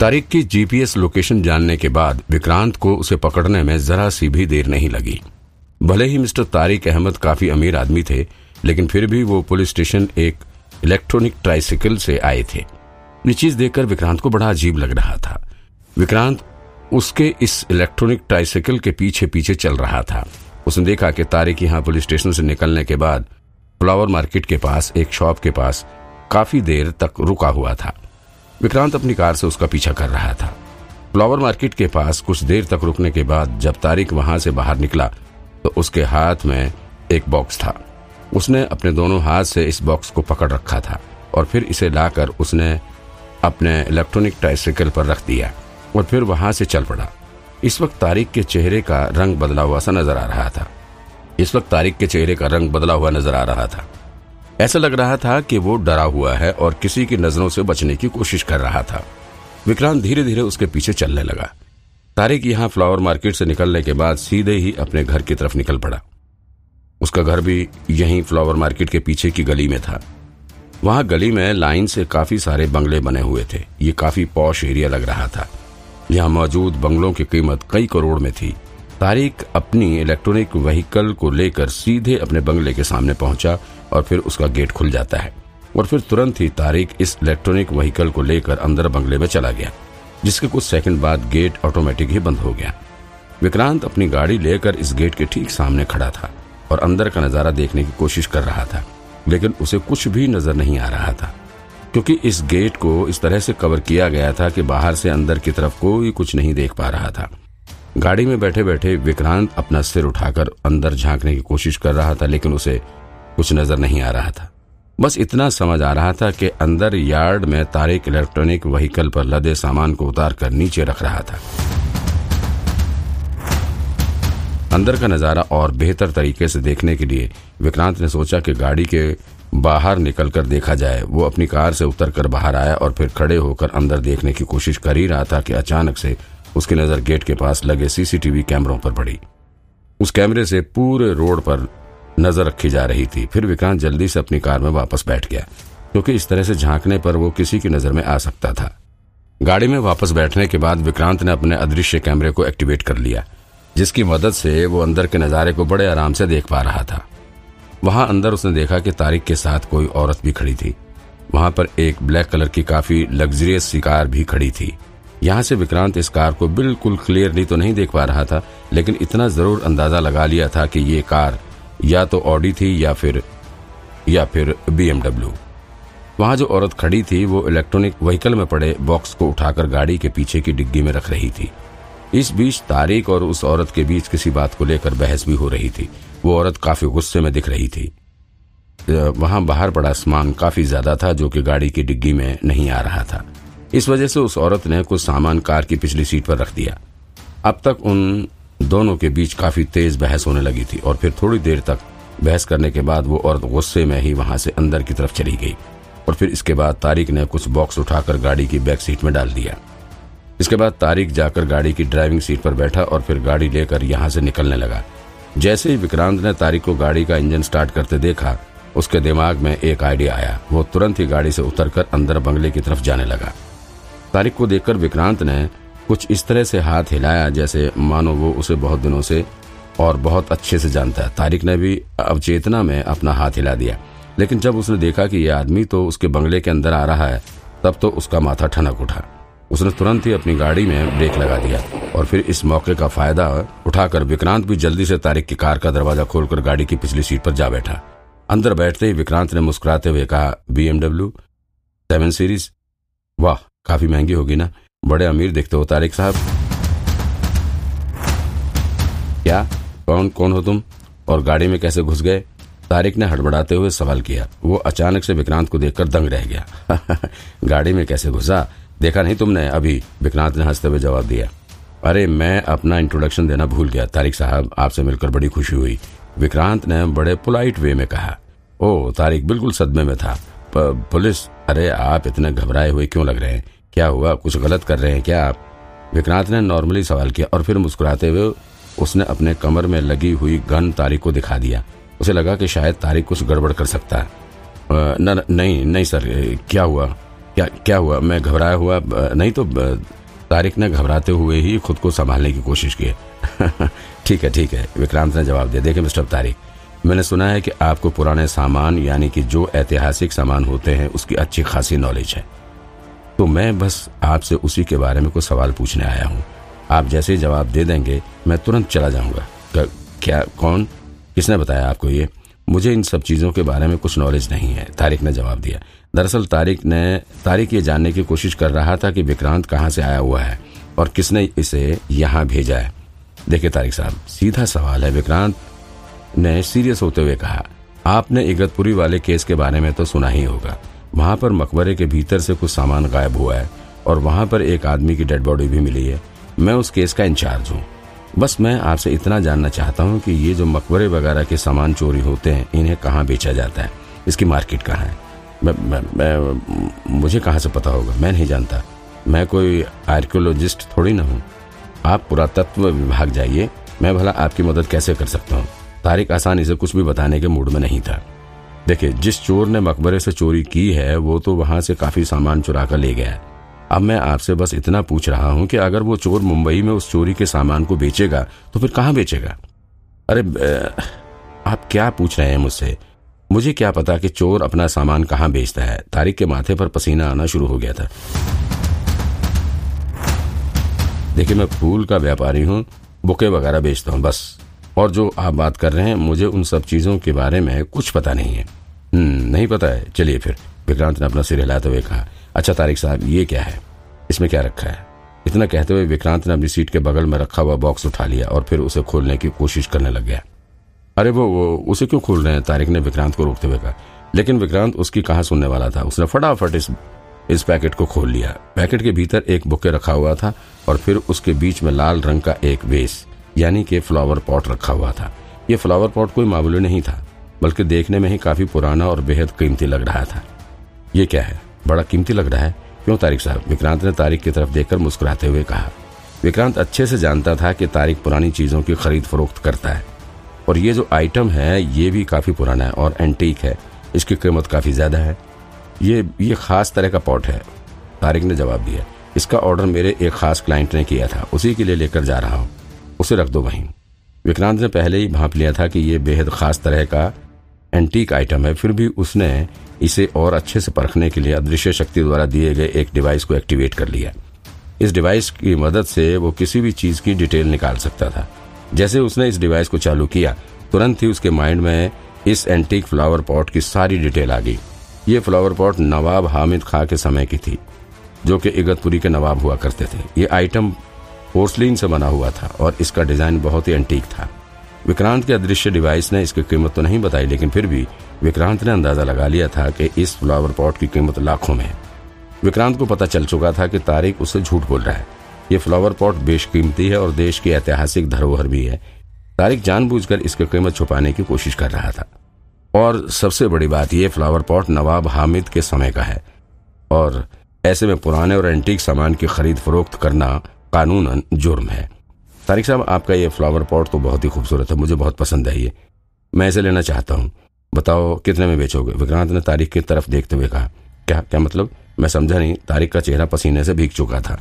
तारिक की GPS location जानने के बाद विक्रांत को उसे पकड़ने में जरा सी भी देर नहीं लगी। भले ही मिस्टर तारिक अहमद काफ़ी अमीर आदमी थे, लेकिन फिर भी वो पुलिस स्टेशन एक इलेक्ट्रॉनिक ट्राइसिकल से आए थे। ये चीज़ देखकर विक्रांत को बड़ा अजीब लग रहा था। विक्रांत उसके इस इलेक्ट्रॉनिक ट्राइसिकल के पीछे पीछे चल रहा था। उसने देखा कि तारिक यहाँ पुलिस स्टेशन से निकलने के बाद फ्लावर मार्केट के पास, एक शॉप के पास, काफ़ी देर तक रुका हुआ था। विक्रांत अपनी कार से उसका पीछा कर रहा था। फ्लावर मार्केट के पास कुछ देर तक रुकने के बाद जब तारिक वहाँ से बाहर निकला तो उसके हाथ में एक बॉक्स था। उसने अपने दोनों हाथ से इस बॉक्स को पकड़ रखा था और फिर इसे लाकर उसने अपने इलेक्ट्रॉनिक ट्राइसाइकिल पर रख दिया और फिर वहाँ से चल पड़ा। इस वक्त तारिक के चेहरे का रंग बदला हुआ सा नज़र आ रहा था। इस वक्त तारिक के चेहरे का रंग बदला हुआ नज़र आ रहा था। ऐसा लग रहा था कि वो डरा हुआ है और किसी की नज़रों से बचने की कोशिश कर रहा था। विक्रांत धीरे धीरे उसके पीछे चलने लगा। तारिक यहाँ फ्लावर मार्केट से निकलने के बाद सीधे ही अपने घर की तरफ़ निकल पड़ा। उसका घर भी यहीं फ्लावर मार्केट के पीछे की गली में था। वहाँ गली में लाइन से काफ़ी सारे बंगले बने हुए थे। ये काफ़ी पौश एरिया लग रहा था। यहाँ मौजूद बंगलों की कीमत कई करोड़ में थी। तारिक अपनी इलेक्ट्रॉनिक व्हीकल को लेकर सीधे अपने बंगले के सामने पहुँचा और फिर उसका गेट खुल जाता है और फिर तुरंत ही तारिक इस इलेक्ट्रॉनिक व्हीकल को लेकर अंदर बंगले में चला गया, जिसके कुछ सेकंड बाद गेट ऑटोमेटिक ही बंद हो गया। विक्रांत अपनी गाड़ी लेकर इस गेट के ठीक सामने खड़ा था और अंदर का नज़ारा देखने की कोशिश कर रहा था, लेकिन उसे कुछ भी नज़र नहीं आ रहा था, क्योंकि इस गेट को इस तरह से कवर किया गया था कि बाहर से अंदर की तरफ़ कोई कुछ नहीं देख पा रहा था। गाड़ी में बैठे बैठे विक्रांत अपना सिर उठाकर अंदर झांकने की कोशिश कर रहा था, लेकिन उसे कुछ नज़र नहीं आ रहा था। बस इतना समझ आ रहा था कि अंदर यार्ड में तारिक इलेक्ट्रॉनिक व्हीकल पर लदे सामान को उतार कर नीचे रख रहा था। अंदर का नज़ारा और बेहतर तरीके से देखने के लिए विक्रांत ने सोचा कि गाड़ी के बाहर निकलकर देखा जाए। वो अपनी कार से उतरकर बाहर आया और फिर खड़े होकर अंदर देखने की कोशिश कर ही रहा था कि अचानक से उसकी नज़र गेट के पास लगे सीसीटीवी कैमरों पर पड़ी। उस कैमरे से पूरे रोड पर नज़र रखी जा रही थी। फिर विक्रांत जल्दी से अपनी कार में वापस बैठ गया, क्योंकि इस तरह से झांकने पर वो किसी की नज़र में आ सकता था। गाड़ी में वापस बैठने के बाद विक्रांत ने अपने अदृश्य कैमरे को एक्टिवेट कर लिया, जिसकी मदद से वो अंदर के नजारे को बड़े आराम से देख पा रहा था। वहाँ अंदर उसने देखा कि तारिक के साथ कोई औरत भी खड़ी थी। वहाँ पर एक ब्लैक कलर की काफ़ी लग्जरियस सी कार भी खड़ी थी। यहाँ से विक्रांत इस कार को बिल्कुल क्लियरली तो नहीं देख पा रहा था, लेकिन इतना ज़रूर अंदाज़ा लगा लिया था कि ये कार या तो ऑडी थी या फिर या फिर बीएमडब्ल्यू वहाँ जो औरत खड़ी थी, वो इलेक्ट्रॉनिक व्हीकल में पड़े बॉक्स को उठाकर गाड़ी के पीछे की डिग्गी में रख रही थी। इस बीच तारिक और उस औरत के बीच किसी बात को लेकर बहस भी हो रही थी। वो औरत काफ़ी गुस्से में दिख रही थी। वहाँ बाहर पड़ा सामान काफ़ी ज़्यादा था, जो कि गाड़ी की डिग्गी में नहीं आ रहा था। इस वजह से उस औरत ने कुछ सामान कार की पिछली सीट पर रख दिया। अब तक उन दोनों के बीच काफ़ी तेज बहस होने लगी थी और फिर थोड़ी देर तक बहस करने के बाद वो औरत गुस्से में ही वहाँ से अंदर की तरफ़ चली गई और फिर इसके बाद तारिक ने कुछ बॉक्स उठाकर गाड़ी की बैक सीट में डाल दिया। इसके बाद तारिक जाकर गाड़ी की ड्राइविंग सीट पर बैठा और फिर गाड़ी लेकर यहाँ से निकलने लगा। जैसे ही विक्रांत ने तारिक को गाड़ी का इंजन स्टार्ट करते देखा, उसके दिमाग में एक आइडिया आया। वो तुरंत ही गाड़ी से उतरकर अंदर बंगले की तरफ़ जाने लगा। तारिक को देखकर विक्रांत ने कुछ इस तरह से हाथ हिलाया जैसे, मानो वो उसे बहुत दिनों से और बहुत अच्छे से जानता है। तारिक ने भी अवचेतना में अपना हाथ हिला दिया। लेकिन जब उसने देखा कि यह आदमी तो उसके बंगले के अंदर आ रहा है, तब तो उसका माथा ठनक उठा। उसने तुरंत ही अपनी गाड़ी में ब्रेक लगा दिया और फिर इस मौके का फ़ायदा उठाकर विक्रांत भी जल्दी से तारिक की कार का दरवाज़ा खोलकर गाड़ी की पिछली सीट पर जा बैठा। अंदर बैठते ही विक्रांत ने मुस्कुराते हुए कहा, बीएमडब्ल्यू सेवन सीरीज़? वाह, काफ़ी महँगी होगी ना? बड़े अमीर दिखते हो, तारिक साहब। क्या? कौन कौन हो तुम? और गाड़ी में कैसे घुस गए? तारिक ने हड़बड़ाते हुए सवाल किया। वो अचानक से विक्रांत को देखकर दंग रह गया। गाड़ी में कैसे घुसा? देखा नहीं तुमने? अभी विक्रांत ने हँसते हुए जवाब दिया। अरे, मैं अपना इंट्रोडक्शन देना भूल गया, तारिक साहब। आपसे मिलकर बड़ी खुशी हुई। विक्रांत ने बड़े पोलाइट वे में कहा ओ तारिक, बिल्कुल सदमे में था। पुलिस? अरे, आप इतने घबराए हुए क्यों लग रहे हैं? क्या हुआ? कुछ गलत कर रहे हैं क्या आप? विक्रांत ने नॉर्मली सवाल किया और फिर मुस्कुराते हुए उसने अपने कमर में लगी हुई गन तारिक को दिखा दिया। उसे लगा कि शायद तारिक कुछ गड़बड़ कर सकता है। न, नहीं नहीं सर क्या हुआ? क्या क्या हुआ? मैं घबराया हुआ नहीं तो तारिक ने घबराते हुए ही खुद को संभालने की कोशिश की। ठीक है ठीक है विक्रांत ने जवाब दिया। देखे मिस्टर तारिक मैंने सुना है कि आपको पुराने सामान यानी कि जो ऐतिहासिक सामान होते हैं उसकी अच्छी खासी नॉलेज है। तो मैं बस आपसे उसी के बारे में कुछ सवाल पूछने आया हूँ। आप जैसे ही जवाब दे देंगे, मैं तुरंत चला जाऊँगा। क्या, कौन? किसने बताया आपको ये? मुझे इन सब चीज़ों के बारे में कुछ नॉलेज नहीं है। तारिक ने जवाब दिया। दरअसल तारिक ने, तारिक ये जानने की कोशिश कर रहा था कि विक्रांत कहाँ से आया हुआ है और किसने इसे यहाँ भेजा है। देखिए तारिक साहब, सीधा सवाल है। विक्रांत ने सीरियस होते हुए कहा, आपने इगतपुरी वाले केस के बारे में तो सुना ही होगा। वहाँ पर मकबरे के भीतर से कुछ सामान गायब हुआ है और वहाँ पर एक आदमी की डेड बॉडी भी मिली है। मैं उस केस का इंचार्ज हूँ। बस मैं आपसे इतना जानना चाहता हूँ कि ये जो मकबरे वगैरह के सामान चोरी होते हैं इन्हें कहाँ बेचा जाता है? इसकी मार्केट कहाँ है? मैं, मैं, मैं मुझे कहाँ से पता होगा? मैं नहीं जानता। मैं कोई आर्कियोलॉजिस्ट थोड़ी ना हूँ। आप पुरातत्व विभाग जाइए। मैं भला आपकी मदद कैसे कर सकता हूँ? तारिक आसानी से कुछ भी बताने के मूड में नहीं था। देखिए, जिस चोर ने मकबरे से चोरी की है, वो तो वहाँ से काफ़ी सामान चुरा कर ले गया है। अब मैं आपसे बस इतना पूछ रहा हूँ कि अगर वो चोर मुंबई में उस चोरी के सामान को बेचेगा तो फिर कहाँ बेचेगा? अरे आप क्या पूछ रहे हैं मुझसे? मुझे क्या पता कि चोर अपना सामान कहाँ बेचता है? तारिक के माथे पर पसीना आना शुरू हो गया था। देखिए, मैं फूल का व्यापारी हूँ, बुके वगैरह बेचता हूँ, बस। और जो आप बात कर रहे हैं मुझे उन सब चीज़ों के बारे में कुछ पता नहीं है। हम्म नहीं पता है। चलिए फिर। विक्रांत ने अपना सिर हिलाते हुए कहा अच्छा तारिक साहब ये क्या है? इसमें क्या रखा है? इतना कहते हुए विक्रांत ने अपनी सीट के बगल में रखा हुआ बॉक्स उठा लिया और फिर उसे खोलने की कोशिश करने लग गया। अरे वो, वो उसे क्यों खोल रहे हैं? तारिक ने विक्रांत को रोकते हुए कहा। लेकिन विक्रांत उसकी कहा सुनने वाला था। उसने फटाफट इस इस पैकेट को खोल लिया। पैकेट के भीतर एक बुके रखा हुआ था और फिर उसके बीच में लाल रंग का एक वेस यानी कि फ्लावर पॉट रखा हुआ था। ये फ्लावर पॉट कोई मामूली नहीं था, बल्कि देखने में ही काफ़ी पुराना और बेहद कीमती लग रहा था। ये क्या है? बड़ा कीमती लग रहा है? क्यों तारिक साहब? विक्रांत ने तारिक की तरफ़ देखकर मुस्कुराते हुए कहा, विक्रांत अच्छे से जानता था कि तारिक पुरानी चीज़ों की खरीद फरोख्त करता है। और ये जो आइटम है, ये भी काफ़ी पुराना है और एंटीक है। इसकी कीमत काफ़ी ज़्यादा है। ये ये खास तरह का पॉट है। तारिक ने जवाब दिया, इसका ऑर्डर मेरे एक खास क्लाइंट ने किया था। उसी के लिए लेकर जा रहा हूँ। उसे रख दो वहीं। विक्रांत ने पहले ही भाप लिया था कि यह बेहद खास तरह का एंटीक आइटम है, फिर भी उसने इसे और अच्छे से परखने के लिए अदृश्य शक्ति द्वारा दिए गए एक डिवाइस को एक्टिवेट कर लिया। इस डिवाइस की मदद से वो किसी भी चीज़ की डिटेल निकाल सकता था। जैसे उसने इस डिवाइस को चालू किया, तुरंत ही उसके माइंड में इस एंटीक फ्लावर पॉट की सारी डिटेल आ गई। ये फ्लावर पॉट नवाब हामिद खां के समय की थी, जो कि इगतपुरी के नवाब हुआ करते थे। ये आइटम पोर्सलिन से बना हुआ था और इसका डिज़ाइन बहुत ही एंटीक था। विक्रांत के अदृश्य डिवाइस ने इसकी कीमत तो नहीं बताई, लेकिन फिर भी विक्रांत ने अंदाज़ा लगा लिया था कि इस फ्लावर पॉट की कीमत लाखों में है। विक्रांत को पता चल चुका था कि तारिक उससे झूठ बोल रहा है। ये फ्लावर पॉट बेशकीमती है और देश की ऐतिहासिक धरोहर भी है। तारिक जानबूझकर इसकी कीमत छुपाने की कोशिश कर रहा था। और सबसे बड़ी बात यह फ्लावर पॉट नवाब हामिद के समय का है। और ऐसे में पुराने और एंटीक सामान की खरीद फरोख्त करना कानूनन जुर्म है। तारिक साहब, आपका ये फ्लावर पॉट तो बहुत ही खूबसूरत है, मुझे बहुत पसंद है ये। मैं इसे लेना चाहता हूँ। बताओ, कितने में बेचोगे? विक्रांत ने तारिक की तरफ़ देखते हुए कहा, क्या क्या मतलब? मैं समझा नहीं, तारिक का चेहरा पसीने से भीग चुका था।